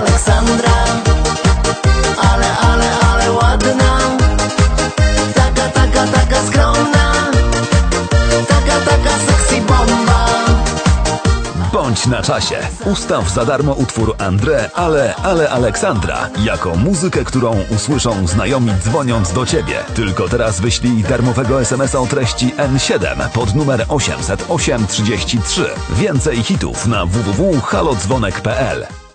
Aleksandra Ale, ale, ale ładna Taka, taka, taka skromna Taka, taka sexy bomba Bądź na czasie. Ustaw za darmo utwór André, ale, ale Aleksandra jako muzykę, którą usłyszą znajomi dzwoniąc do ciebie. Tylko teraz wyślij darmowego SMS-a o treści N7 pod numer 80833. Więcej hitów na www.halodzwonek.pl